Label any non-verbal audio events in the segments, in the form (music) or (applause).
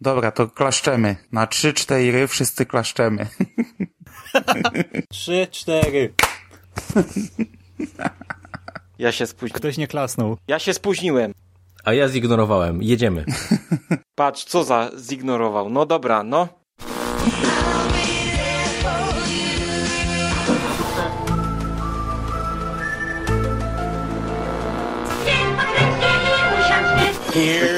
Dobra, to klaszczemy. Na trzy, cztery wszyscy klaszczemy. (laughs) Trzy, cztery. (laughs) Ja się spóźniłem. Ktoś nie klasnął. Ja się spóźniłem. A ja zignorowałem. Jedziemy. (laughs) Patrz, co za zignorował. No dobra, no. Here's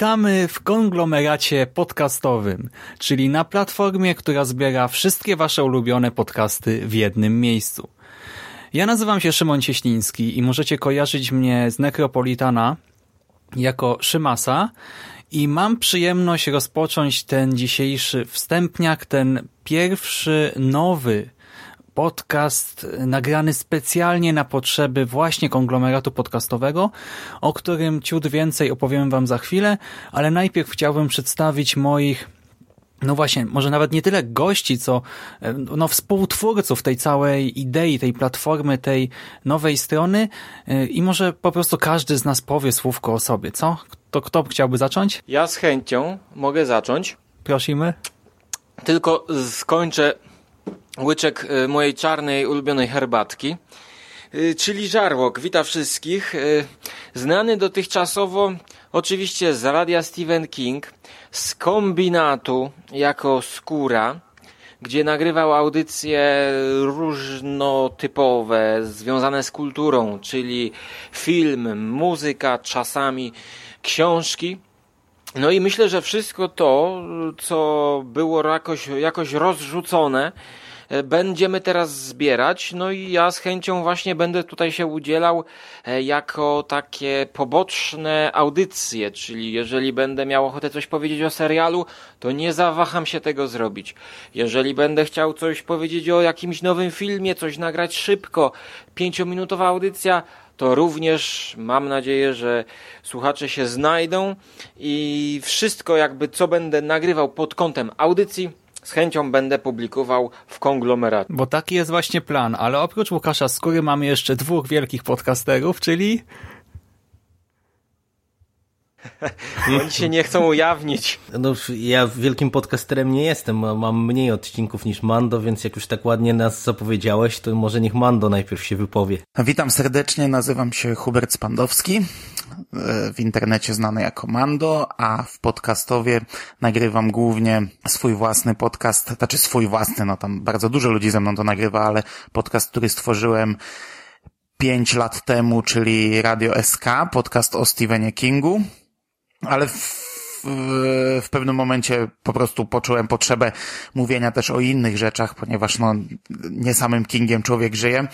Witamy w konglomeracie podcastowym, czyli na platformie, która zbiera wszystkie wasze ulubione podcasty w jednym miejscu. Ja nazywam się Szymon Cieśliński i możecie kojarzyć mnie z Necropolitana jako Szymasa i mam przyjemność rozpocząć ten dzisiejszy wstępniak, ten pierwszy nowy podcast nagrany specjalnie na potrzeby właśnie konglomeratu podcastowego, o którym ciut więcej opowiem Wam za chwilę, ale najpierw chciałbym przedstawić moich no właśnie, może nawet nie tyle gości, co e, no, współtwórców tej całej idei, tej platformy, tej nowej strony e, i może po prostu każdy z nas powie słówko o sobie, co? To kto chciałby zacząć? Ja z chęcią mogę zacząć. Prosimy. Tylko skończę łyczek y, mojej czarnej ulubionej herbatki. Y, Czyli Żarłok, wita wszystkich. Y, Znany dotychczasowo oczywiście z radia Stephen King, z kombinatu jako skóra, gdzie nagrywał audycje różnotypowe, związane z kulturą, czyli film, muzyka, czasami książki. No i myślę, że wszystko to, co było jakoś, jakoś rozrzucone, e, będziemy teraz zbierać. No i ja z chęcią właśnie będę tutaj się udzielał e, jako takie poboczne audycje, czyli jeżeli będę miał ochotę coś powiedzieć o serialu, to nie zawaham się tego zrobić. Jeżeli będę chciał coś powiedzieć o jakimś nowym filmie, coś nagrać szybko, pięciominutowa audycja, to również mam nadzieję, że słuchacze się znajdą i wszystko jakby co będę nagrywał pod kątem audycji z chęcią będę publikował w konglomeracie. Bo taki jest właśnie plan, ale oprócz Łukasza Skóry mamy jeszcze dwóch wielkich podcasterów, czyli Oni się nie chcą ujawnić. No, ja wielkim podcasterem nie jestem, ma- mam mniej odcinków niż Mando, więc jak już tak ładnie nas zapowiedziałeś, to może niech Mando najpierw się wypowie. Witam serdecznie, nazywam się Hubert Spandowski, e, w internecie znany jako Mando, a w podcastowie nagrywam głównie swój własny podcast, znaczy swój własny, no tam bardzo dużo ludzi ze mną to nagrywa, ale podcast, który stworzyłem pięć lat temu, czyli Radio SK, podcast o Stephenie Kingu, ale w, w, pewnym momencie po prostu poczułem potrzebę mówienia też o innych rzeczach, ponieważ no, nie samym Kingiem człowiek żyje.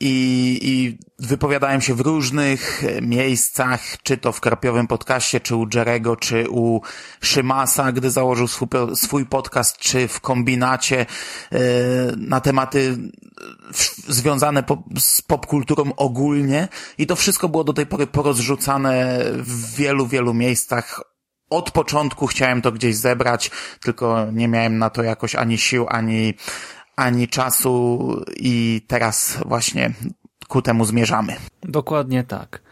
I, I wypowiadałem się w różnych miejscach, czy to w Krapiowym Podcaście, czy u Jerego, czy u Szymasa, gdy założył swój, swój podcast, czy w kombinacie e, na tematy w- związane po, z popkulturą ogólnie. I to wszystko było do tej pory porozrzucane w wielu, wielu miejscach. Od początku chciałem to gdzieś zebrać, tylko nie miałem na to jakoś ani sił, ani, ani czasu i teraz właśnie ku temu zmierzamy. dokładnie tak.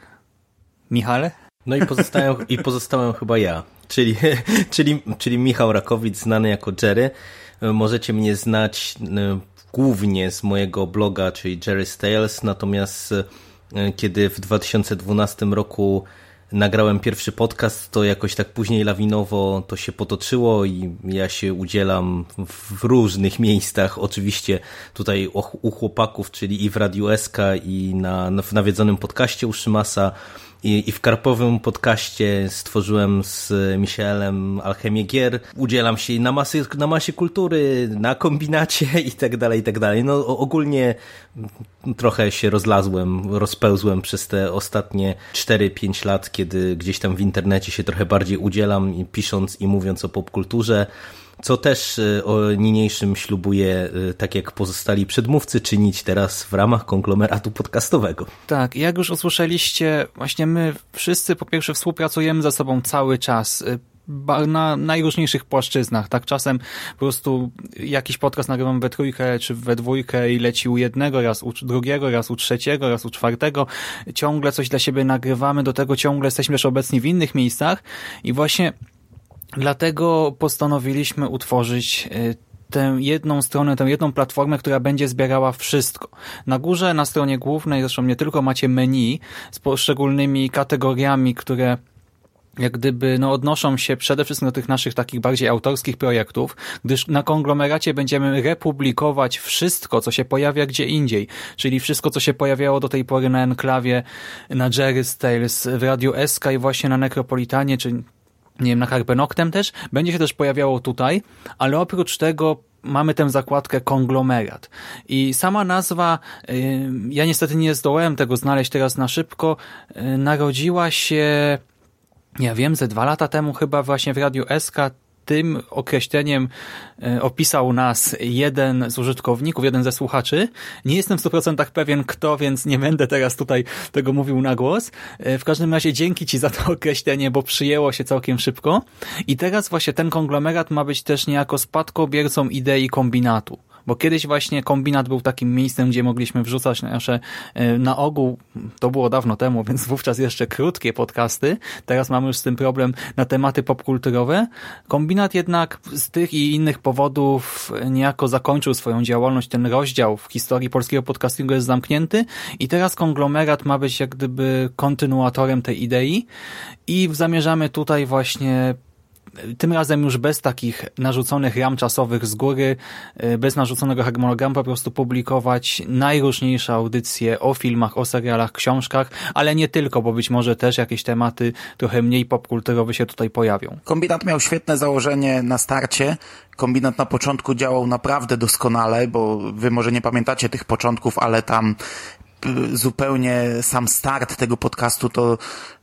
Michale? No i pozostałem, i pozostałem chyba ja. Czyli, (laughs) czyli, czyli Michał Rakowicz, znany jako Jerry. Możecie mnie znać e, głównie z mojego bloga, czyli Jerry's Tales, natomiast e, kiedy w 2012 roku nagrałem pierwszy podcast, to jakoś tak później lawinowo to się potoczyło i ja się udzielam w różnych miejscach, oczywiście tutaj u chłopaków, czyli i w Radiu SK i na, w nawiedzonym podcaście u Szymasa, i, i w karpowym podcaście stworzyłem z Michelem Alchemię Gier. Udzielam się na, masy, na masie kultury, na kombinacie i tak dalej, i tak dalej. No ogólnie trochę się rozlazłem, rozpełzłem przez te ostatnie 4-5 lat, kiedy gdzieś tam w internecie się trochę bardziej udzielam, pisząc i mówiąc o popkulturze co też e, o niniejszym ślubuje, e, tak jak pozostali przedmówcy, czynić teraz w ramach konglomeratu podcastowego. Tak, jak już usłyszeliście, właśnie my wszyscy po pierwsze współpracujemy ze sobą cały czas e, na najróżniejszych płaszczyznach. Tak czasem po prostu jakiś podcast nagrywam we trójkę czy we dwójkę i leci u jednego, raz u drugiego, raz u trzeciego, raz u czwartego. Ciągle coś dla siebie nagrywamy, do tego ciągle jesteśmy też obecni w innych miejscach i właśnie Dlatego postanowiliśmy utworzyć y, tę jedną stronę, tę jedną platformę, która będzie zbierała wszystko. Na górze, na stronie głównej, zresztą nie tylko macie menu z poszczególnymi kategoriami, które jak gdyby no, odnoszą się przede wszystkim do tych naszych takich bardziej autorskich projektów, gdyż na konglomeracie będziemy republikować wszystko, co się pojawia gdzie indziej, czyli wszystko, co się pojawiało do tej pory na Enklawie, na Jerry's Tales, w Radio SK i właśnie na Necropolitanie, czy nie wiem, na Harpenoktem też, będzie się też pojawiało tutaj, ale oprócz tego mamy tę zakładkę konglomerat. I sama nazwa, y, ja niestety nie zdołałem tego znaleźć teraz na szybko, y, narodziła się, ja wiem, ze dwa lata temu chyba właśnie w Radiu SK tym określeniem e, opisał nas jeden z użytkowników, jeden ze słuchaczy. Nie jestem w 100% pewien kto, więc nie będę teraz tutaj tego mówił na głos. E, w każdym razie dzięki Ci za to (laughs) określenie, bo przyjęło się całkiem szybko. I teraz właśnie ten konglomerat ma być też niejako spadkobiercą idei kombinatu bo kiedyś właśnie kombinat był takim miejscem, gdzie mogliśmy wrzucać nasze e, na ogół, to było dawno temu, więc wówczas jeszcze krótkie podcasty, teraz mamy już z tym problem na tematy popkulturowe. Kombinat jednak z tych i innych powodów niejako zakończył swoją działalność, ten rozdział w historii polskiego podcastingu jest zamknięty i teraz konglomerat ma być jak gdyby kontynuatorem tej idei. I zamierzamy tutaj właśnie tym razem już bez takich narzuconych ram czasowych z góry, y, bez narzuconego harmonogramu, po prostu publikować najróżniejsze audycje o filmach, o serialach, książkach, ale nie tylko, bo być może też jakieś tematy trochę mniej popkulturowe się tutaj pojawią. Kombinat miał świetne założenie na starcie. Kombinat na początku działał naprawdę doskonale, bo wy może nie pamiętacie tych początków, ale tam y, zupełnie sam start tego podcastu to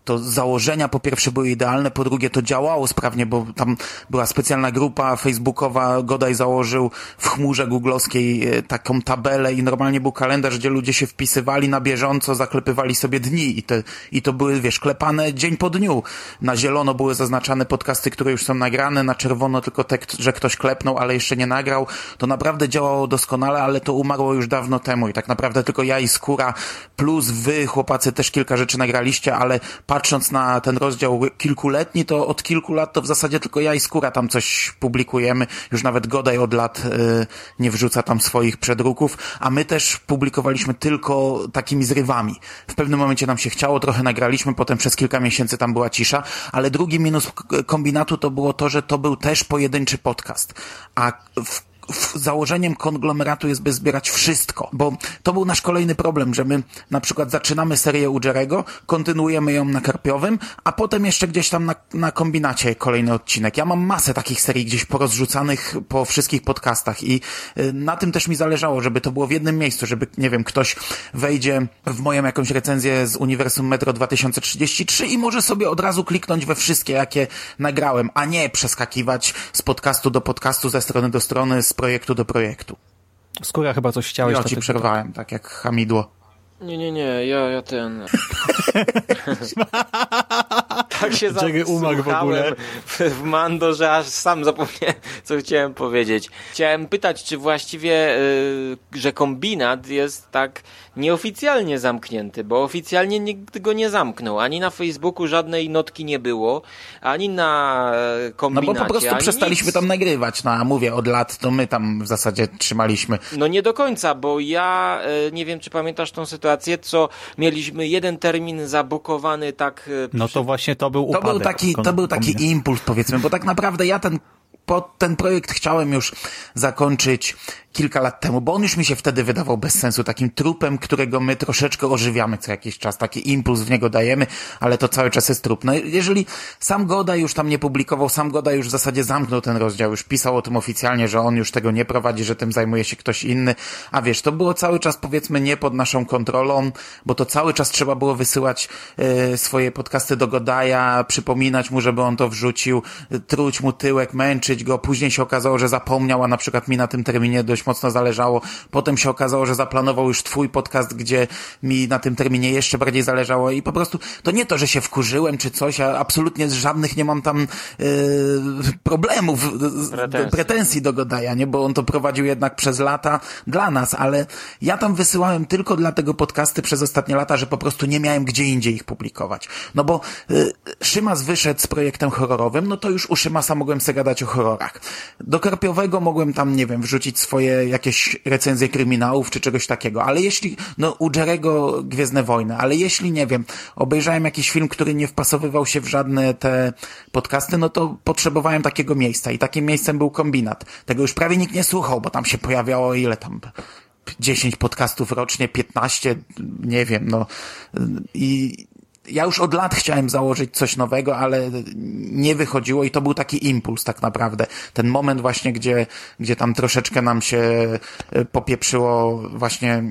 to założenia po pierwsze były idealne, po drugie to działało sprawnie, bo tam była specjalna grupa facebookowa, Godaj założył w chmurze googlowskiej e, taką tabelę i normalnie był kalendarz, gdzie ludzie się wpisywali na bieżąco, zaklepywali sobie dni i, te, i to były, wiesz, klepane dzień po dniu. Na zielono były zaznaczane podcasty, które już są nagrane, na czerwono tylko te, że ktoś klepnął, ale jeszcze nie nagrał. To naprawdę działało doskonale, ale to umarło już dawno temu i tak naprawdę tylko ja i Skóra plus wy, chłopacy, też kilka rzeczy nagraliście, ale patrząc na ten rozdział kilkuletni, to od kilku lat to w zasadzie tylko ja i Skóra tam coś publikujemy. Już nawet Godaj od lat y, nie wrzuca tam swoich przedruków, a my też publikowaliśmy tylko takimi zrywami. W pewnym momencie nam się chciało, trochę nagraliśmy, potem przez kilka miesięcy tam była cisza, ale drugi minus kombinatu to było to, że to był też pojedynczy podcast. A w założeniem konglomeratu jest, by zbierać wszystko, bo to był nasz kolejny problem, że my na przykład zaczynamy serię u Jerego, kontynuujemy ją na Karpiowym, a potem jeszcze gdzieś tam na, na kombinacie kolejny odcinek. Ja mam masę takich serii gdzieś porozrzucanych po wszystkich podcastach i y, na tym też mi zależało, żeby to było w jednym miejscu, żeby, nie wiem, ktoś wejdzie w moją jakąś recenzję z Uniwersum Metro 2033 i może sobie od razu kliknąć we wszystkie, jakie nagrałem, a nie przeskakiwać z podcastu do podcastu, ze strony do strony, z projektu do projektu. Skóra chyba coś chciałeś. Ja ci przerwałem, tak. tak jak hamidło. Nie, nie, nie, ja, ja ten... (laughs) tak się Jerry umarł w ogóle. w, w Mando, że aż sam zapomniałem, co chciałem powiedzieć. Chciałem pytać, czy właściwie, y, że kombinat jest tak nieoficjalnie zamknięty, bo oficjalnie nikt go nie zamknął. Ani na Facebooku żadnej notki nie było, ani na e, No kombinacie. bo po prostu przestaliśmy nic. tam nagrywać, no a mówię, od lat to my tam w zasadzie trzymaliśmy. No nie do końca, bo ja e, nie wiem, czy pamiętasz tą sytuację, co mieliśmy jeden termin zabukowany tak e, No to właśnie to był To upadek. był taki, to był taki impuls powiedzmy, bo tak naprawdę ja ten, po, ten projekt chciałem już zakończyć kilka lat temu, bo on już mi się wtedy wydawał bez sensu, takim trupem, którego my troszeczkę ożywiamy co jakiś czas, taki impuls w niego dajemy, ale to cały czas jest trup. No jeżeli sam Goda już tam nie publikował, sam Goda już w zasadzie zamknął ten rozdział, już pisał o tym oficjalnie, że on już tego nie prowadzi, że tym zajmuje się ktoś inny, a wiesz, to było cały czas powiedzmy nie pod naszą kontrolą, bo to cały czas trzeba było wysyłać e, swoje podcasty do Godaja, przypominać mu, żeby on to wrzucił, e, truć mu tyłek, męczyć go, później się okazało, że zapomniał, a na przykład mi na tym terminie dość mocno zależało, potem się okazało, że zaplanował już twój podcast, gdzie mi na tym terminie jeszcze bardziej zależało i po prostu to nie to, że się wkurzyłem czy coś, a absolutnie z żadnych nie mam tam e, problemów, z- Pretensji. pretensji do Godaja, nie? Bo on to prowadził jednak przez lata dla nas, ale ja tam wysyłałem tylko dla tego podcasty przez ostatnie lata, że po prostu nie miałem gdzie indziej ich publikować. No bo y, Szymas wyszedł z projektem horrorowym, no to już u Szymasa mogłem sobie gadać o horrorach. Do Karpiowego mogłem tam, nie wiem, wrzucić swoje jakieś recenzje kryminałów czy czegoś takiego, ale jeśli, no u Jerego Gwiezdne Wojny, ale jeśli, nie wiem, obejrzałem jakiś film, który nie wpasowywał się w żadne te podcasty, no to potrzebowałem takiego miejsca. I takim miejscem był kombinat. Tego już prawie nikt nie słuchał, bo tam się pojawiało ile tam 10 podcastów rocznie, 15, nie wiem, no. I ja już od lat chciałem założyć coś nowego, ale nie wychodziło i to był taki impuls tak naprawdę. Ten moment właśnie, gdzie, gdzie tam troszeczkę nam się e, popieprzyło właśnie,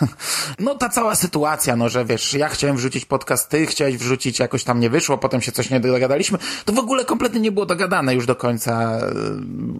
(laughs) no ta cała sytuacja, no że wiesz, ja chciałem wrzucić podcast, ty chciałeś wrzucić, jakoś tam nie wyszło, potem się coś nie dogadaliśmy, to w ogóle kompletnie nie było dogadane już do końca, e,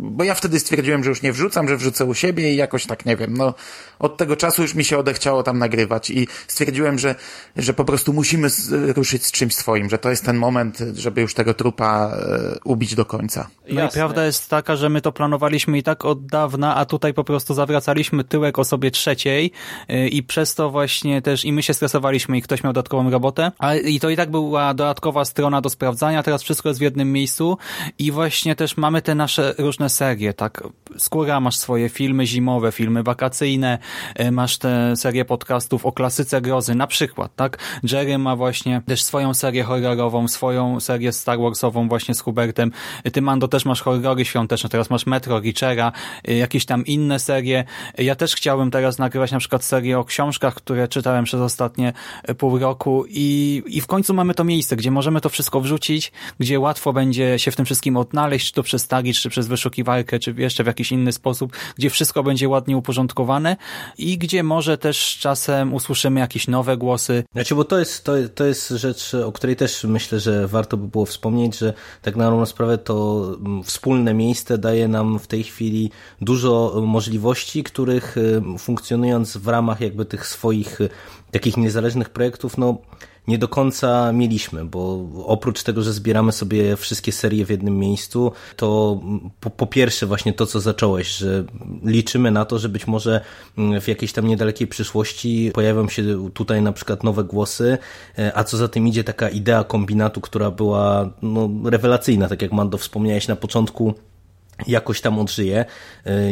bo ja wtedy stwierdziłem, że już nie wrzucam, że wrzucę u siebie i jakoś tak, nie wiem, no od tego czasu już mi się odechciało tam nagrywać i stwierdziłem, że, że po prostu musimy ruszyć z czymś swoim, że to jest ten moment, żeby już tego trupa e, ubić do końca. No i prawda jest taka, że my to planowaliśmy i tak od dawna, a tutaj po prostu zawracaliśmy tyłek osobie trzeciej yy, i przez to właśnie też i my się stresowaliśmy i ktoś miał dodatkową robotę, ale i to i tak była dodatkowa strona do sprawdzania, teraz wszystko jest w jednym miejscu i właśnie też mamy te nasze różne serie, tak? Skóra masz swoje filmy zimowe, filmy wakacyjne, yy, masz te serie podcastów o klasyce grozy, na przykład, tak? Jerry ma właśnie też swoją serię horrorową, swoją serię Star Warsową właśnie z Hubertem. Ty, Mando, też masz horrory świąteczne, teraz masz Metro, Richera, y, jakieś tam inne serie. Ja też chciałbym teraz nagrywać na przykład serię o książkach, które czytałem przez ostatnie y, pół roku i, i w końcu mamy to miejsce, gdzie możemy to wszystko wrzucić, gdzie łatwo będzie się w tym wszystkim odnaleźć, czy to przez tagi, czy przez wyszukiwarkę, czy jeszcze w jakiś inny sposób, gdzie wszystko będzie ładnie uporządkowane i gdzie może też czasem usłyszymy jakieś nowe głosy, Znaczy, bo to jest, to, to jest rzecz, o której też myślę, że warto by było wspomnieć, że tak na dobrą sprawę to mm, wspólne miejsce daje nam w tej chwili dużo możliwości, których y, funkcjonując w ramach jakby tych swoich y, takich niezależnych projektów, no nie do końca mieliśmy, bo oprócz tego, że zbieramy sobie wszystkie serie w jednym miejscu, to po, po pierwsze właśnie to, co zacząłeś, że liczymy na to, że być może w jakiejś tam niedalekiej przyszłości pojawią się tutaj na przykład nowe głosy, a co za tym idzie taka idea kombinatu, która była no, rewelacyjna, tak jak Mando wspomniałeś na początku, jakoś tam odżyje.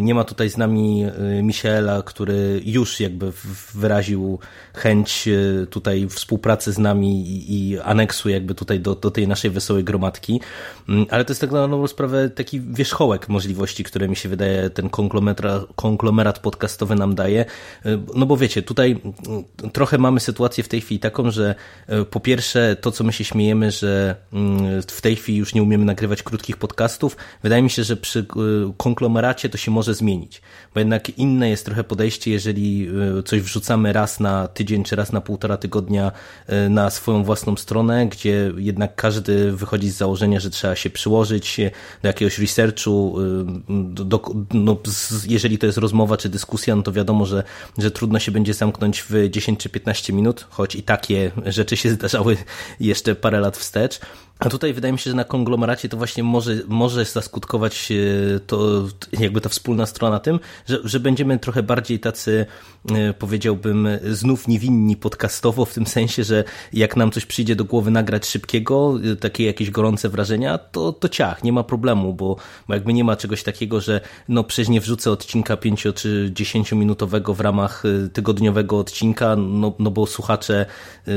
Nie ma tutaj z nami Michaela, który już jakby wyraził chęć tutaj współpracy z nami i, aneksu jakby tutaj do, do tej naszej wesołej gromadki, ale to jest tak na nową sprawę taki wierzchołek możliwości, które mi się wydaje ten konglomerat, podcastowy nam daje, no bo wiecie, tutaj trochę mamy sytuację w tej chwili taką, że po pierwsze to, co my się śmiejemy, że w tej chwili już nie umiemy nagrywać krótkich podcastów, wydaje mi się, że przy przy y, konglomeracie to się może zmienić, bo jednak inne jest trochę podejście, jeżeli y, coś wrzucamy raz na tydzień czy raz na półtora tygodnia na swoją własną stronę, gdzie jednak każdy wychodzi z założenia, że trzeba się przyłożyć do jakiegoś researchu, do, do, no, jeżeli to jest rozmowa czy dyskusja, no to wiadomo, że, że trudno się będzie zamknąć w 10 czy 15 minut, choć i takie rzeczy się zdarzały (laughs) jeszcze parę lat wstecz. A tutaj wydaje mi się, że na konglomeracie to właśnie może, może zaskutkować e, to, jakby ta wspólna strona tym, że, że będziemy trochę bardziej tacy, e, powiedziałbym, znów niewinni podcastowo, w tym sensie, że jak nam coś przyjdzie do głowy nagrać szybkiego, e, takie jakieś gorące wrażenia, to, to ciach, nie ma problemu, bo, bo jakby nie ma czegoś takiego, że no przecież nie wrzucę odcinka 5 czy 10 minutowego w ramach tygodniowego odcinka, no, no bo słuchacze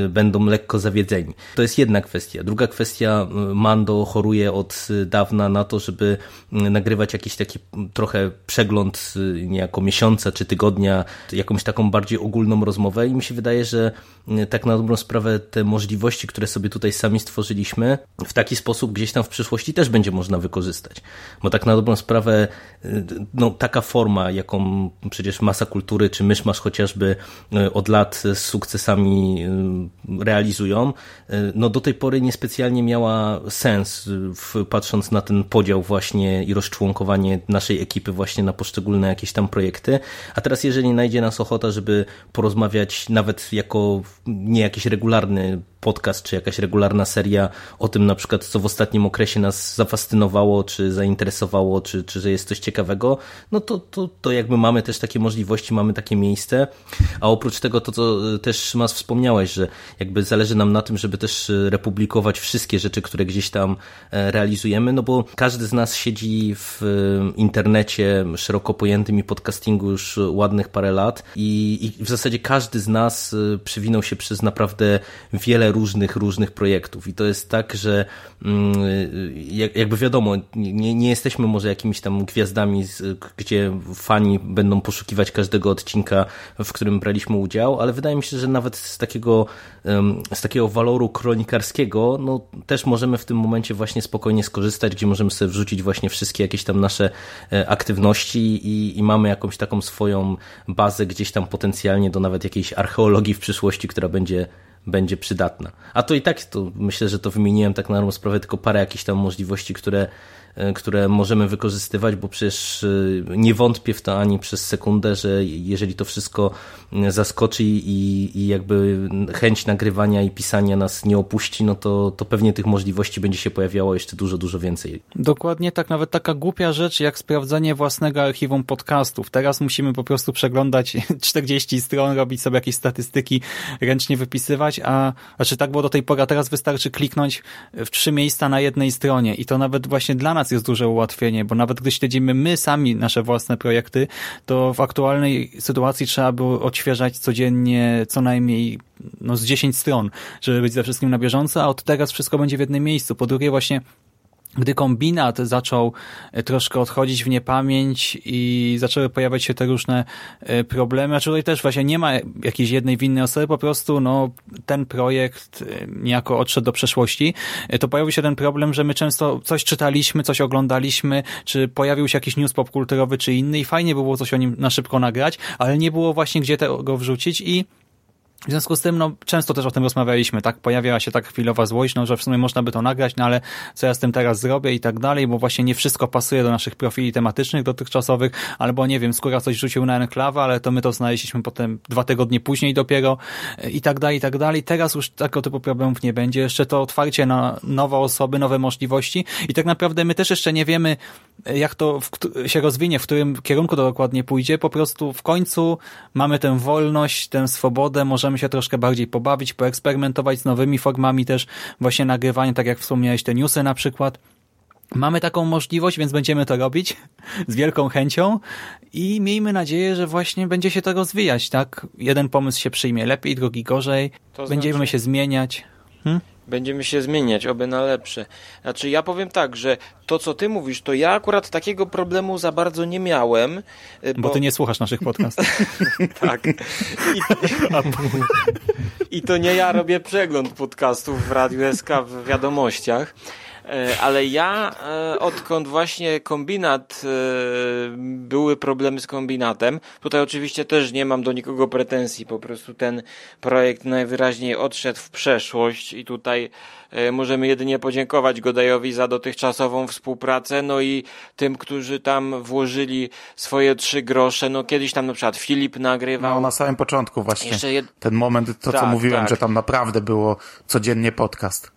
będą lekko zawiedzeni. To jest jedna kwestia. Druga kwestia Mando choruje od dawna na to, żeby nagrywać jakiś taki trochę przegląd niejako miesiąca czy tygodnia, jakąś taką bardziej ogólną rozmowę i mi się wydaje, że tak na dobrą sprawę te możliwości, które sobie tutaj sami stworzyliśmy, w taki sposób gdzieś tam w przyszłości też będzie można wykorzystać. Bo tak na dobrą sprawę no, taka forma, jaką przecież masa kultury czy myszmasz chociażby od lat z sukcesami realizują, no do tej pory niespecjalnie miała miała sens, w, patrząc na ten podział właśnie i rozczłonkowanie naszej ekipy właśnie na poszczególne jakieś tam projekty. A teraz jeżeli najdzie nas ochota, żeby porozmawiać nawet jako nie jakiś regularny podcast, czy jakaś regularna seria o tym na przykład, co w ostatnim okresie nas zafascynowało, czy zainteresowało, czy, czy że jest coś ciekawego, no to, to, to jakby mamy też takie możliwości, mamy takie miejsce. A oprócz tego to, co też Mas wspomniałeś, że jakby zależy nam na tym, żeby też republikować wszystkie rzeczy, które gdzieś tam e, realizujemy, no bo każdy z nas siedzi w e, internecie szeroko pojętym i podcastingu już ładnych parę lat i, i w zasadzie każdy z nas e, przywinął się przez naprawdę wiele różnych, różnych projektów. I to jest tak, że mm, jakby wiadomo, nie, nie jesteśmy może jakimiś tam gwiazdami, gdzie fani będą poszukiwać każdego odcinka, w którym braliśmy udział, ale wydaje mi się, że nawet z takiego, z takiego waloru kronikarskiego, no też możemy w tym momencie właśnie spokojnie skorzystać, gdzie możemy sobie wrzucić właśnie wszystkie jakieś tam nasze e, aktywności i, i mamy jakąś taką swoją bazę gdzieś tam potencjalnie do nawet jakiejś archeologii w przyszłości, która będzie będzie przydatna. A to i tak to myślę, że to wymieniłem tak na sprawę tylko parę jakichś tam możliwości, które które możemy wykorzystywać, bo przecież e, nie wątpię w to ani przez sekundę, że jeżeli to wszystko e, zaskoczy i, i jakby chęć nagrywania i pisania nas nie opuści, no to, to pewnie tych możliwości będzie się pojawiało jeszcze dużo, dużo więcej. Dokładnie tak, nawet taka głupia rzecz jak sprawdzanie własnego archiwum podcastów. Teraz musimy po prostu przeglądać (laughs) 40 stron, robić sobie jakieś statystyki, ręcznie wypisywać, a znaczy tak było do tej pory, a teraz wystarczy kliknąć w trzy miejsca na jednej stronie i to nawet właśnie dla nas jest duże ułatwienie, bo nawet gdy śledzimy my sami nasze własne projekty, to w aktualnej sytuacji trzeba było odświeżać codziennie co najmniej no, z 10 stron, żeby być ze wszystkim na bieżąco, a od teraz wszystko będzie w jednym miejscu. Po drugie właśnie gdy kombinat zaczął e, troszkę odchodzić w niepamięć i zaczęły pojawiać się te różne e, problemy, a tutaj też właśnie nie ma jakiejś jednej winnej osoby, po prostu no, ten projekt e, niejako odszedł do przeszłości, to pojawił się ten problem, że my często coś czytaliśmy, coś oglądaliśmy, czy pojawił się jakiś news popkulturowy czy inny i fajnie by było coś o nim na szybko nagrać, ale nie było właśnie gdzie tego wrzucić i w związku z tym, no, często też o tym rozmawialiśmy, tak? Pojawiała się tak chwilowa złość, no, że w sumie można by to nagrać, no ale co ja z tym teraz zrobię i tak dalej, bo właśnie nie wszystko pasuje do naszych profili tematycznych dotychczasowych, albo nie wiem, skóra coś rzucił na enklawę, ale to my to znaleźliśmy potem dwa tygodnie później dopiero i tak dalej, i tak dalej. Teraz już tego typu problemów nie będzie. Jeszcze to otwarcie na nowe osoby, nowe możliwości i tak naprawdę my też jeszcze nie wiemy, jak to się rozwinie, w którym kierunku to dokładnie pójdzie. Po prostu w końcu mamy tę wolność, tę swobodę, możemy się troszkę bardziej pobawić, poeksperymentować z nowymi formami też właśnie nagrywania, tak jak wspomniałeś, te newsy na przykład. Mamy taką możliwość, więc będziemy to robić z wielką chęcią i miejmy nadzieję, że właśnie będzie się to rozwijać, tak? Jeden pomysł się przyjmie lepiej, drugi gorzej. To Będziemy znaczy... się zmieniać. Hmm? Będziemy się zmieniać, oby na lepsze. Znaczy, ja powiem tak, że to, co ty mówisz, to ja akurat takiego problemu za bardzo nie miałem. Y, bo, bo ty nie słuchasz naszych podcastów. (laughs) tak. I, (laughs) I, to nie ja robię przegląd podcastów w Radiu SK w wiadomościach. E, ale ja, e, odkąd właśnie kombinat, e, były problemy z kombinatem, tutaj oczywiście też nie mam do nikogo pretensji, po prostu ten projekt najwyraźniej odszedł w przeszłość i tutaj możemy jedynie podziękować Godajowi za dotychczasową współpracę, no i tym, którzy tam włożyli swoje trzy grosze, no kiedyś tam na przykład Filip nagrywał. No na samym początku właśnie, jed... ten moment, to tak, co mówiłem, tak. że tam naprawdę było codziennie podcast.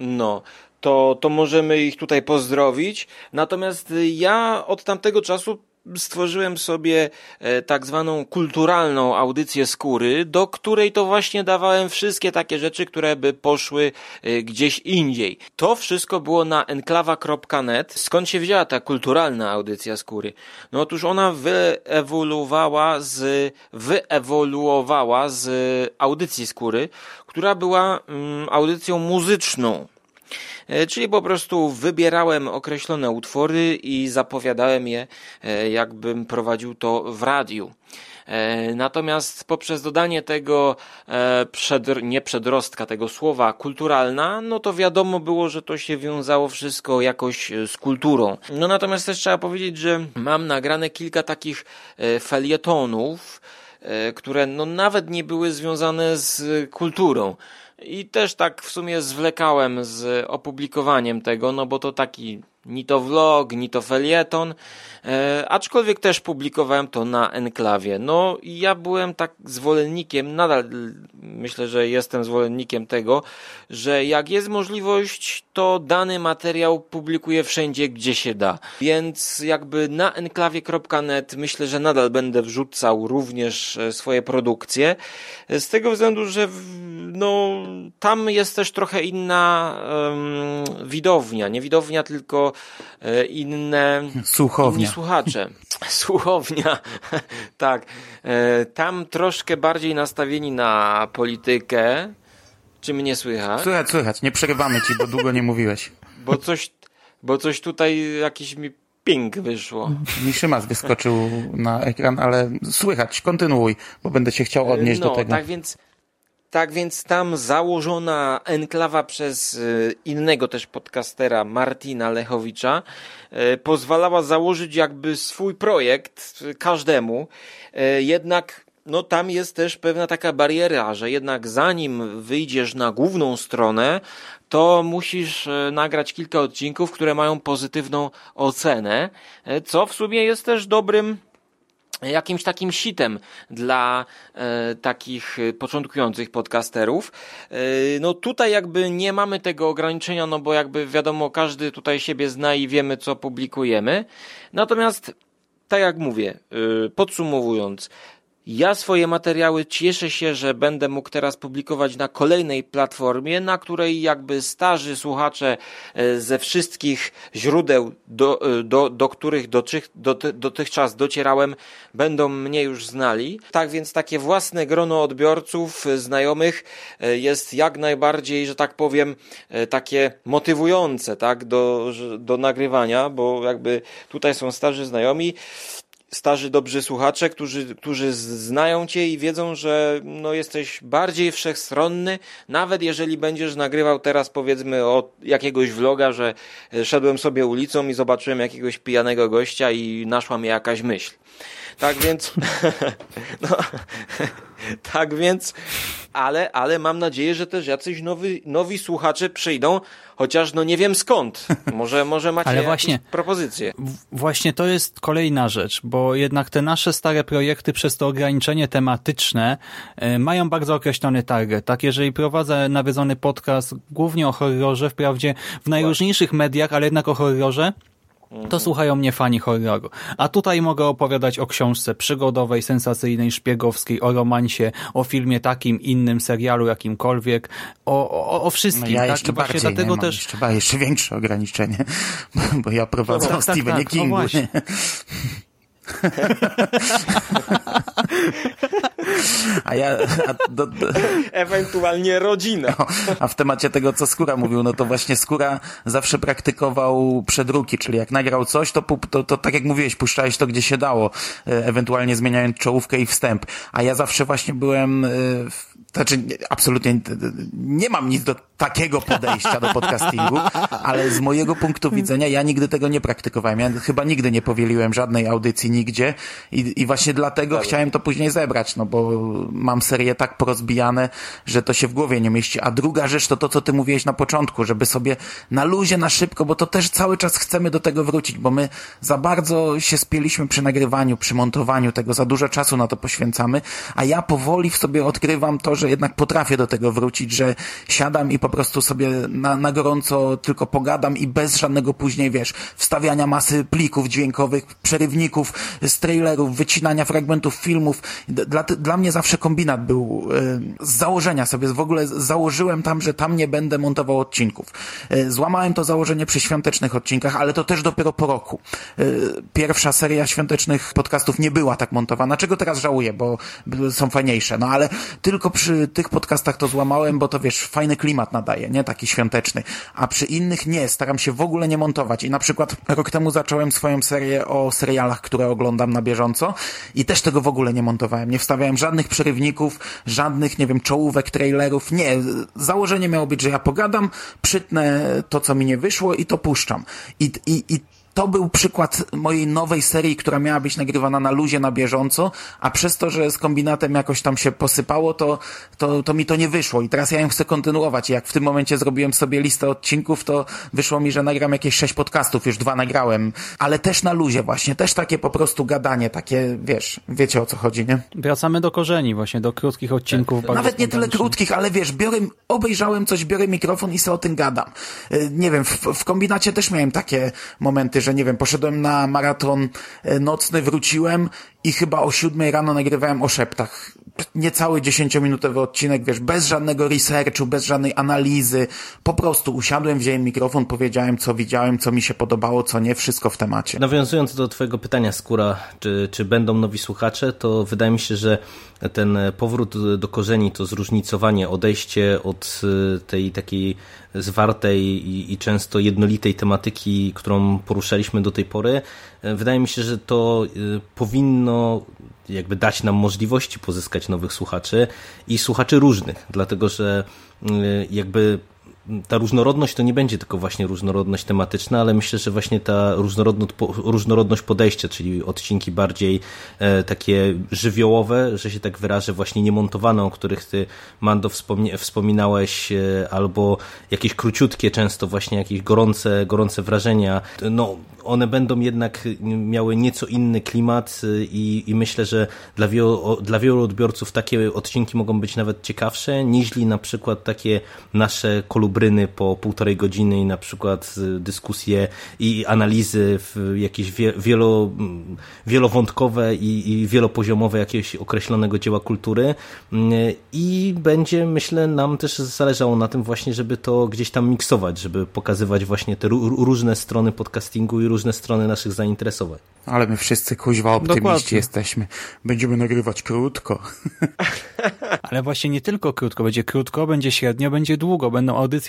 No, to, to możemy ich tutaj pozdrowić. Natomiast ja od tamtego czasu stworzyłem sobie e, tak zwaną kulturalną audycję skóry, do której to właśnie dawałem wszystkie takie rzeczy, które by poszły e, gdzieś indziej. To wszystko było na enklawa.net. Skąd się wzięła ta kulturalna audycja skóry? No otóż ona wyewoluowała z, wyewoluowała z audycji skóry, która była mm, audycją muzyczną. E, czyli po prostu wybierałem określone utwory i zapowiadałem je, e, jakbym prowadził to w radiu. E, natomiast poprzez dodanie tego przed, nie przedrostka, tego słowa kulturalna, no to wiadomo było, że to się wiązało wszystko jakoś z kulturą. No natomiast też trzeba powiedzieć, że mam nagrane kilka takich felietonów, które no nawet nie były związane z kulturą. I też tak w sumie zwlekałem z opublikowaniem tego, no bo to taki ni to vlog, ni to felieton, e, aczkolwiek też publikowałem to na enklawie. No i ja byłem tak zwolennikiem, nadal myślę, że jestem zwolennikiem tego, że jak jest możliwość, to dany materiał publikuję wszędzie, gdzie się da. Więc jakby na enklawie.net myślę, że nadal będę wrzucał również e, swoje produkcje, z tego względu, że no, tam jest też trochę inna um, widownia, nie widownia, tylko e, inne Słuchownia. inni słuchacze. (laughs) Słuchownia, (laughs) tak. E, tam troszkę bardziej nastawieni na politykę. Czy mnie słychać? Słychać, słychać. Nie przerywamy ci, bo długo nie mówiłeś. (laughs) Bo coś, bo coś tutaj jakiś mi ping wyszło. Mi Szymas wyskoczył na ekran, ale słychać, kontynuuj, bo będę się chciał odnieść no, do tego. Tak więc tak więc tam założona enklawa przez e, innego też podcastera Martina Lechowicza e, pozwalała założyć jakby swój projekt każdemu. E, jednak no tam jest też pewna taka bariera, że jednak zanim wyjdziesz na główną stronę, to musisz nagrać kilka odcinków, które mają pozytywną ocenę, co w sumie jest też dobrym jakimś takim sitem dla e, takich początkujących podcasterów. E, no tutaj jakby nie mamy tego ograniczenia, no bo jakby wiadomo, każdy tutaj siebie zna i wiemy, co publikujemy. Natomiast, tak jak mówię, e, podsumowując, ja swoje materiały cieszę się, że będę mógł teraz publikować na kolejnej platformie, na której jakby starzy słuchacze e, ze wszystkich źródeł, do, e, do, do których dotych, dotychczas docierałem, będą mnie już znali. Tak więc takie własne grono odbiorców, e, znajomych jest jak najbardziej, że tak powiem, takie motywujące, tak, do, do nagrywania, bo jakby tutaj są starzy znajomi starzy dobrzy słuchacze, którzy, którzy znają cię i wiedzą, że no, jesteś bardziej wszechstronny, nawet jeżeli będziesz nagrywał teraz powiedzmy o jakiegoś vloga, że szedłem sobie ulicą i zobaczyłem jakiegoś pijanego gościa i naszła mnie jakaś myśl. Tak więc, (laughs) no, (laughs) tak więc, ale, ale mam nadzieję, że też jacyś nowi, nowi słuchacze przyjdą, chociaż no nie wiem skąd. Może, (laughs) może macie ale właśnie, propozycje. Właśnie to jest kolejna rzecz, bo jednak te nasze stare projekty przez to ograniczenie tematyczne y, mają bardzo określony target. Tak, jeżeli prowadzę nawiedzony podcast głównie o horrorze, wprawdzie w najróżniejszych mediach, ale jednak o horrorze, to mhm. słuchają mnie fani horroru. A tutaj mogę opowiadać o książce przygodowej, sensacyjnej, szpiegowskiej, o romansie, o filmie takim, innym, serialu jakimkolwiek, o, o, o wszystkim. No ja tak? jeszcze bardziej, dlatego nie, też... jeszcze, jeszcze większe ograniczenie, (laughs) bo ja prowadzę no, tak, tak, tak, Kingu. No (laughs) A ja. A do, do... Ewentualnie rodzina. No, a w temacie tego, co Skóra mówił, no to właśnie Skóra zawsze praktykował przedruki, czyli jak nagrał coś, to, to, to tak jak mówiłeś, puszczałeś to gdzie się dało, e, ewentualnie zmieniając czołówkę i wstęp. A ja zawsze właśnie byłem e, znaczy nie, absolutnie nie, nie mam nic do takiego podejścia do podcastingu, ale z mojego punktu widzenia ja nigdy tego nie praktykowałem. Ja chyba nigdy nie powieliłem żadnej audycji nigdzie i, i właśnie dlatego chciałem to później zebrać, no bo mam serię tak porozbijane, że to się w głowie nie mieści. A druga rzecz to to, co ty mówiłeś na początku, żeby sobie na luzie, na szybko, bo to też cały czas chcemy do tego wrócić, bo my za bardzo się spieliśmy przy nagrywaniu, przy montowaniu tego, za dużo czasu na to poświęcamy, a ja powoli w sobie odkrywam to, że jednak potrafię do tego wrócić, że siadam i po prostu sobie na, na gorąco tylko pogadam i bez żadnego później, wiesz, wstawiania masy plików dźwiękowych, przerywników z trailerów, wycinania fragmentów filmów. Dla, dla mnie zawsze kombinat był y, z założenia sobie, w ogóle założyłem tam, że tam nie będę montował odcinków. Y, złamałem to założenie przy świątecznych odcinkach, ale to też dopiero po roku. Y, pierwsza seria świątecznych podcastów nie była tak montowana, czego teraz żałuję, bo są fajniejsze, no ale tylko przy tych podcastach to złamałem, bo to wiesz, fajny klimat nadaje, nie? Taki świąteczny. A przy innych nie, staram się w ogóle nie montować. I na przykład rok temu zacząłem swoją serię o serialach, które oglądam na bieżąco i też tego w ogóle nie montowałem. Nie wstawiałem żadnych przerywników, żadnych, nie wiem, czołówek, trailerów. Nie. Założenie miało być, że ja pogadam, przytnę to, co mi nie wyszło i to puszczam. I, i, i to był przykład mojej nowej serii, która miała być nagrywana na luzie, na bieżąco, a przez to, że z kombinatem jakoś tam się posypało, to, to, to mi to nie wyszło i teraz ja ją chcę kontynuować. Jak w tym momencie zrobiłem sobie listę odcinków, to wyszło mi, że nagram jakieś sześć podcastów, już dwa nagrałem, ale też na luzie właśnie, też takie po prostu gadanie, takie, wiesz, wiecie o co chodzi, nie? Wracamy do korzeni właśnie, do krótkich odcinków. Tak. Nawet nie tyle krótkich, ale wiesz, biorę, obejrzałem coś, biorę mikrofon i sobie o tym gadam. Y, nie wiem, w, w kombinacie też miałem takie momenty, że nie wiem, poszedłem na maraton e, nocny, wróciłem i chyba o siódmej rano nagrywałem o szeptach. Niecały dziesięciominutowy odcinek, wiesz, bez żadnego researchu, bez żadnej analizy. Po prostu usiadłem, wziąłem mikrofon, powiedziałem, co widziałem, co mi się podobało, co nie, wszystko w temacie. Nawiązując do twojego pytania, Skóra, czy, czy będą nowi słuchacze, to wydaje mi się, że ten powrót do korzeni, to zróżnicowanie, odejście od e, tej takiej zwartej i, i często jednolitej tematyki, którą poruszaliśmy do tej pory, e, wydaje mi się, że to e, powinno jakby dać nam możliwości pozyskać nowych słuchaczy i słuchaczy różnych, dlatego że jakby ta różnorodność to nie będzie tylko właśnie różnorodność tematyczna, ale myślę, że właśnie ta różnorodność, różnorodność podejścia, czyli odcinki bardziej e, takie żywiołowe, że się tak wyrażę, właśnie niemontowane, o których ty, Mando, wspominałeś, e, albo jakieś króciutkie, często właśnie jakieś gorące, gorące wrażenia. No, one będą jednak miały nieco inny klimat e, i, i myślę, że dla wielu, dla wielu odbiorców takie odcinki mogą być nawet ciekawsze, niźli na przykład takie nasze kolubry bryny po półtorej godziny i na przykład dyskusje i analizy jakieś wielo, wielowątkowe i, i wielopoziomowe jakiegoś określonego dzieła kultury i będzie myślę nam też zależało na tym właśnie, żeby to gdzieś tam miksować, żeby pokazywać właśnie te różne strony podcastingu i różne strony naszych zainteresowań. Ale my wszyscy kuźwa optymiści Dokładnie. jesteśmy. Będziemy nagrywać krótko. (laughs) Ale właśnie nie tylko krótko. Będzie krótko, będzie średnio, będzie długo. Będą audycje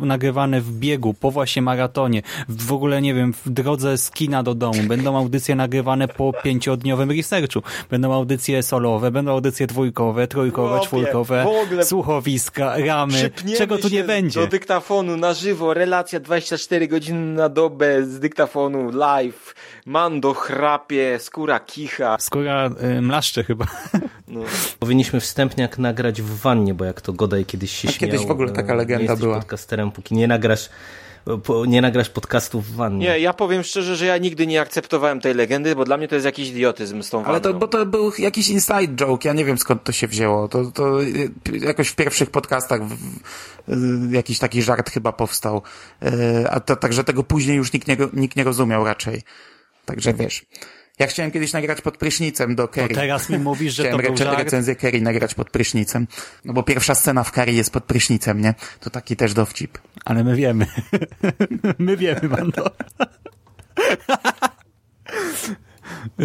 nagrywane w biegu, po właśnie maratonie. W ogóle, nie wiem, w drodze z kina do domu. Będą audycje nagrywane po pięciodniowym researchu. Będą audycje solowe, będą audycje dwójkowe, trójkowe, czwórkowe, słuchowiska, ramy. Czego tu nie będzie. do dyktafonu na żywo, relacja 24 godziny na dobę z dyktafonu live. Mando chrapie, skóra kicha. Skóra y, mlaszcze chyba. No. Powinniśmy wstępniak nagrać w wannie, bo jak to Godaj kiedyś się A śmiał. Kiedyś w ogóle taka e, legenda była. Podcasterem, póki nie nagrasz nie nagrasz podcastu w wannie. Nie, ja powiem szczerze, że ja nigdy nie akceptowałem tej legendy, bo dla mnie to jest jakiś idiotyzm z tą wanną. Ale to, bo to był jakiś inside joke, ja nie wiem skąd to się wzięło. To, to jakoś w pierwszych podcastach w, w, jakiś taki żart chyba powstał. E, a to, także tego później już nikt nie, nikt nie rozumiał raczej. Także wiesz. Ja chciałem kiedyś nagrać pod prysznicem do Kerry. To teraz mi mówisz, że chciałem to był żart? recenzję Kerry nagrać pod prysznicem. No bo pierwsza scena w Kerry jest pod prysznicem, nie? To taki też dowcip. Ale my wiemy. (laughs) my wiemy, Mando. (laughs)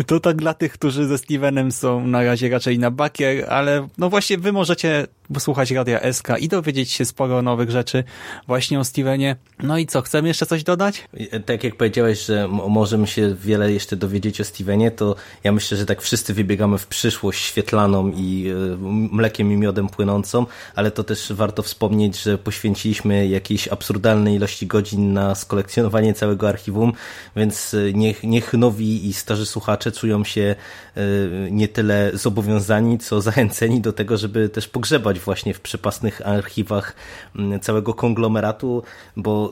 To tak dla tych, którzy ze Stevenem są na razie raczej na bakier, ale no właśnie wy możecie posłuchać Radia SK i dowiedzieć się sporo nowych rzeczy właśnie o Stevenie. No i co, chcemy jeszcze coś dodać? Tak jak powiedziałeś, że możemy się wiele jeszcze dowiedzieć o Stevenie, to ja myślę, że tak wszyscy wybiegamy w przyszłość świetlaną i e, mlekiem i miodem płynącą, ale to też warto wspomnieć, że poświęciliśmy jakiejś absurdalnej ilości godzin na skolekcjonowanie całego archiwum, więc e, niech, niech nowi i starzy słuchacze czują się e, nie tyle zobowiązani, co zachęceni do tego, żeby też pogrzebać właśnie w przepasnych archiwach całego konglomeratu, bo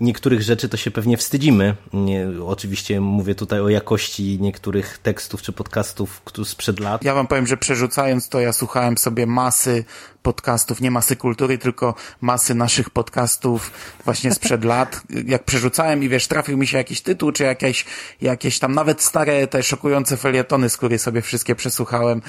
niektórych rzeczy to się pewnie wstydzimy. Nie, oczywiście mówię tutaj o jakości niektórych tekstów czy podcastów sprzed lat. Ja wam powiem, że przerzucając to, ja słuchałem sobie masy podcastów, nie masy kultury, tylko masy naszych podcastów właśnie sprzed lat. (laughs) Jak przerzucałem i wiesz, trafił mi się jakiś tytuł, czy jakieś, jakieś tam nawet stare te szokujące felietony, z których sobie wszystkie przesłuchałem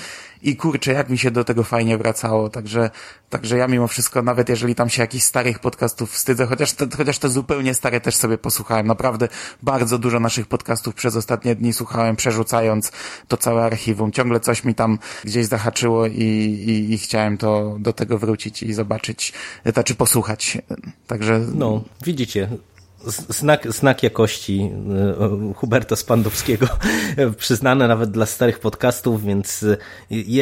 i kurczę, jak mi się do tego fajnie wracało, także, także ja mimo wszystko, nawet jeżeli tam się jakichś starych podcastów wstydzę, chociaż te, chociaż te zupełnie stare też sobie posłuchałem, naprawdę bardzo dużo naszych podcastów przez ostatnie dni słuchałem, przerzucając to całe archiwum, ciągle coś mi tam gdzieś zahaczyło i, i, i chciałem to do tego wrócić i zobaczyć, znaczy posłuchać, także... No, widzicie, znak, znak jakości e, Huberta Spandowskiego, (laughs) przyznany nawet dla starych podcastów, więc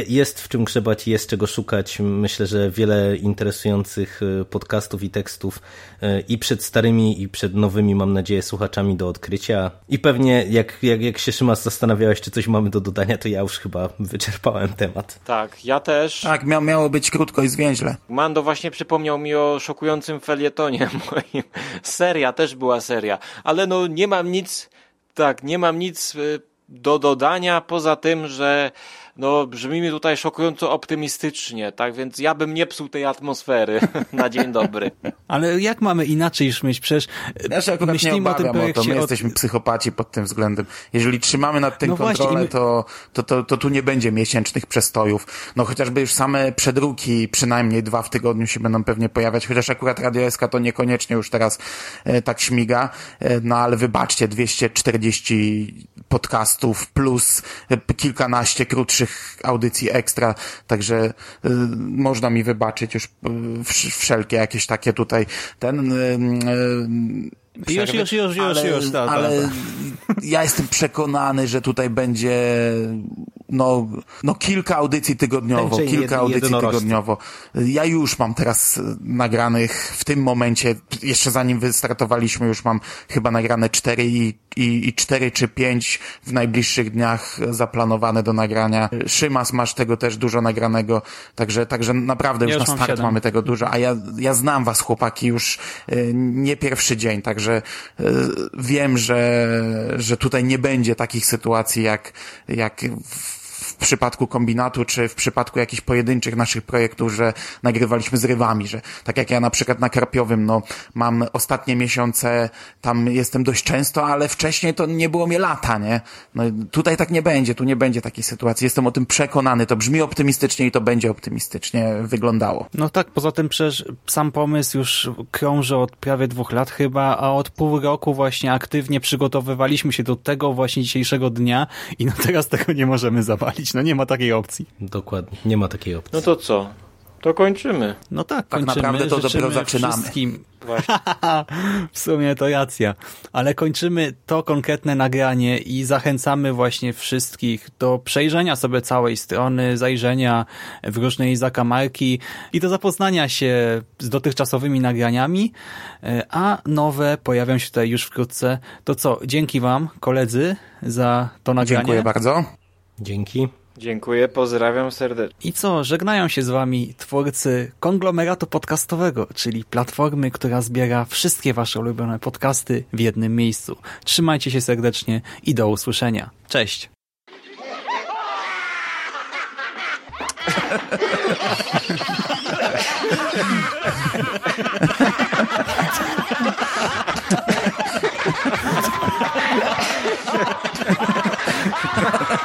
jest w czym grzebać, jest czego szukać. Myślę, że wiele interesujących e, podcastów i tekstów e, i przed starymi, i przed nowymi, mam nadzieję, słuchaczami do odkrycia. I pewnie jak, jak, jak się Szymas zastanawiałeś, czy coś mamy do dodania, to ja już chyba wyczerpałem temat. Tak, ja też. Tak, mia miało być krótko i zwięźle. Mando właśnie przypomniał mi o szokującym felietonie (laughs) moim. Seria też też była seria, ale no nie mam nic, tak, nie mam nic y, do dodania poza tym, że no brzmi mi tutaj szokująco optymistycznie, tak więc ja bym nie psuł tej atmosfery (laughs) na dzień dobry. Ale jak mamy inaczej już myśleć? Przecież ja się akurat myślimy nie o, tym o to, my od... jesteśmy psychopaci pod tym względem. Jeżeli trzymamy nad tym no kontrolę, my... to, to, to, to tu nie będzie miesięcznych przestojów. No chociażby już same przedruki, przynajmniej dwa w tygodniu się będą pewnie pojawiać, chociaż akurat Radio SK to niekoniecznie już teraz e, tak śmiga, e, no ale wybaczcie, 240 podcastów plus e, kilkanaście krótszych audycji ekstra, także y, można mi wybaczyć już y, wszelkie jakieś takie tutaj ten y, Przerwy, już, już, już, ale, już, już, ale ja jestem przekonany, że tutaj będzie no, no kilka audycji tygodniowo, Będzie kilka jed, audycji tygodniowo. Ja już mam teraz nagranych w tym momencie, jeszcze zanim wystartowaliśmy, już mam chyba nagrane cztery i, i, i cztery czy pięć w najbliższych dniach zaplanowane do nagrania. Szymas masz tego też dużo nagranego, także, także naprawdę już, już na start mamy tego dużo, a ja, ja znam was chłopaki już y, nie pierwszy dzień, także wiem, że, że tutaj nie będzie takich sytuacji jak, jak w w przypadku kombinatu, czy w przypadku jakichś pojedynczych naszych projektów, że nagrywaliśmy z że tak jak ja na przykład na Karpiowym, no mam ostatnie miesiące, tam jestem dość często, ale wcześniej to nie było mnie lata, nie? No tutaj tak nie będzie, tu nie będzie takiej sytuacji. Jestem o tym przekonany, to brzmi optymistycznie i to będzie optymistycznie wyglądało. No tak, poza tym przecież sam pomysł już krąży od prawie dwóch lat chyba, a od pół roku właśnie aktywnie przygotowywaliśmy się do tego właśnie dzisiejszego dnia i no teraz tego nie możemy zawalić no nie ma takiej opcji. Dokładnie, nie ma takiej opcji. No to co? To kończymy. No tak, tak kończymy. naprawdę to dopiero zaczynamy. Wszystkim. (laughs) w sumie to racja. Ale kończymy to konkretne nagranie i zachęcamy właśnie wszystkich do przejrzenia sobie całej strony, zajrzenia w różne jej zakamarki i do zapoznania się z dotychczasowymi nagraniami, e, a nowe pojawią się tutaj już wkrótce. To co, dzięki wam, koledzy, za to nagranie. Dziękuję bardzo. Dzięki. Dziękuję, pozdrawiam serdecznie. I co, żegnają się z wami twórcy konglomeratu podcastowego, czyli platformy, która zbiera wszystkie wasze ulubione podcasty w jednym miejscu. Trzymajcie się serdecznie i do usłyszenia. Cześć! (laughs)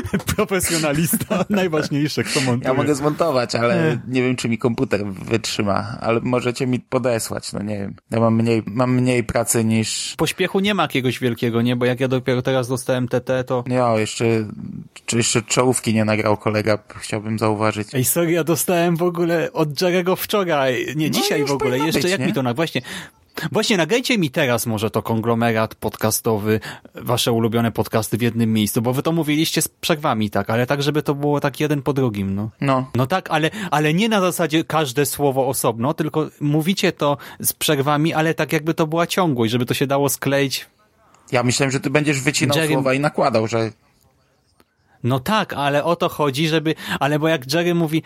(laughs) Profesjonalista, najważniejsze, kto montuje. Ja mogę zmontować, ale nie wiem, czy mi komputer wytrzyma, ale możecie mi podesłać, no nie wiem. Ja mam mniej, mam mniej pracy niż... Pośpiechu nie ma jakiegoś wielkiego, nie? Bo jak ja dopiero teraz dostałem TT, to... Ja, jeszcze, czy jeszcze czołówki nie nagrał kolega, chciałbym zauważyć. Ej, sorry, ja dostałem w ogóle od Jarego wczoraj, nie, no, dzisiaj w ogóle, jeszcze jak mi to na... Właśnie, właśnie nagrajcie mi teraz może to konglomerat podcastowy, wasze ulubione podcasty w jednym miejscu, bo wy to mówiliście z przerwami, tak, ale tak, żeby to było tak jeden po drugim, no. No, No tak, ale, ale nie na zasadzie każde słowo osobno, tylko mówicie to z przerwami, ale tak jakby to była ciągłość, żeby to się dało skleić. ja myślałem, że ty będziesz wycinał Jerry- słowa i nakładał, że No tak, ale o to chodzi, żeby, ale bo jak Jerry mówi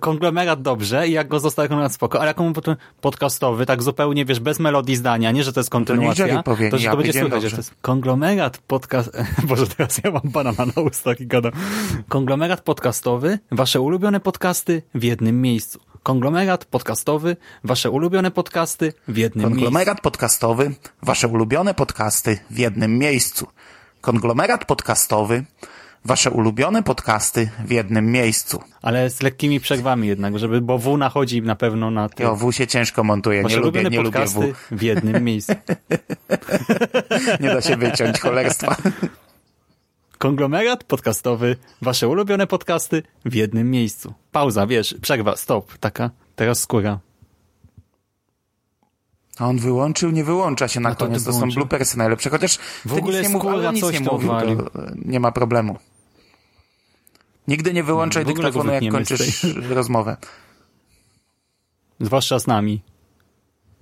konglomerat dobrze i jak go zostaje konglomerat spoko, ale jak potem podcastowy, tak zupełnie, wiesz, bez melodii zdania, nie, że to jest kontynuacja, powie, to, że ja to będzie słychać, że to jest konglomerat podcast, (laughs) Boże, teraz ja mam banana na ustach i gadam. Konglomerat podcastowy, wasze ulubione podcasty w jednym miejscu. Konglomerat podcastowy, wasze ulubione podcasty w jednym miejscu. konglomerat podcastowy, wasze ulubione podcasty w jednym miejscu. Konglomerat podcastowy, wasze ulubione podcasty w jednym miejscu. Ale z lekkimi przerwami jednak, żeby, bo W nachodzi na pewno na ty. Jo, W się ciężko montuje, nie Wasze lubię, ulubione nie lubię W. w jednym miejscu. (laughs) Nie da się wyciąć cholerstwa. Konglomerat podcastowy, wasze ulubione podcasty w jednym miejscu. Pauza, wiesz, przerwa, stop, taka, teraz skóra. A on wyłączył, nie wyłącza się na No to koniec, to są bloopersy najlepsze, chociaż W ogóle nie skóra ale nic nie mówił, nie ma problemu. Nigdy nie wyłączaj go dyktafonu, jak kończysz (laughs) rozmowę, Zwłaszcza z nami.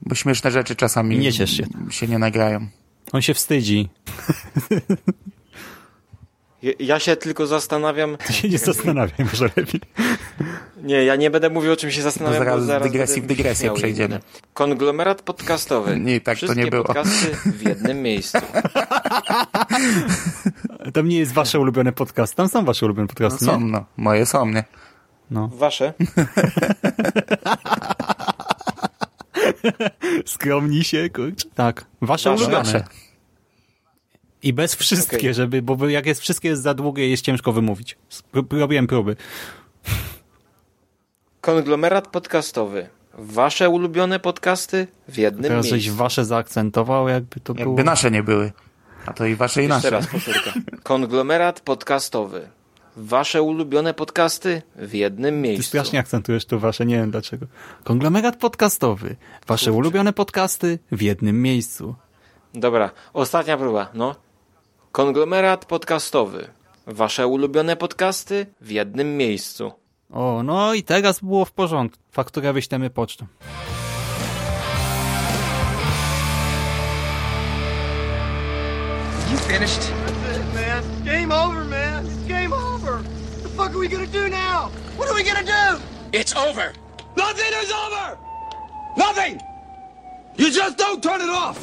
bo śmieszne rzeczy czasami Nie ciesz się. się nie nagrają. On się wstydzi. (laughs) Ja- się tylko zastanawiam. Ty się nie zastanawiaj, może lepiej. Nie, ja nie będę mówił o czym się zastanawiam, To zaraz bo zaraz dygresji w dygresję przejdziemy. inne. Konglomerat podcastowy. Nie, tak to Wszystkie nie było. podcasty w jednym miejscu. (laughs) Tam nie jest wasze ulubione podcasty, tam są wasze ulubione No podcasty, są, nie? no. Moje są, nie? Wasze? (laughs) Skromni się, kurczę. Tak, wasze, Wasze. ulubione. Nasze. I bez wszystkie, Okej. żeby, bo jak jest wszystkie jest za długie, jest ciężko wymówić. Robiłem próby. Konglomerat podcastowy. Wasze ulubione podcasty w jednym Teraz żeś miejscu. wasze zaakcentował, jakby to było... Jakby nasze nie były. A to i wasze i Jeszcze nasze. raz powtórka. (laughs) Konglomerat podcastowy. Wasze ulubione podcasty w jednym Ty miejscu. strasznie akcentujesz tu wasze, nie wiem dlaczego. Konglomerat podcastowy. Wasze ulubione podcasty w jednym miejscu. Dobra, ostatnia próba, no. Konglomerat podcastowy. Wasze ulubione podcasty w jednym miejscu. O, no i teraz było w porządku. Fakturę wyślemy pocztą. You finished? man. Game over, man. It's game over. What the fuck are we gonna do now? What are we gonna do? It's over. Nothing is over. Nothing. You just don't turn it off.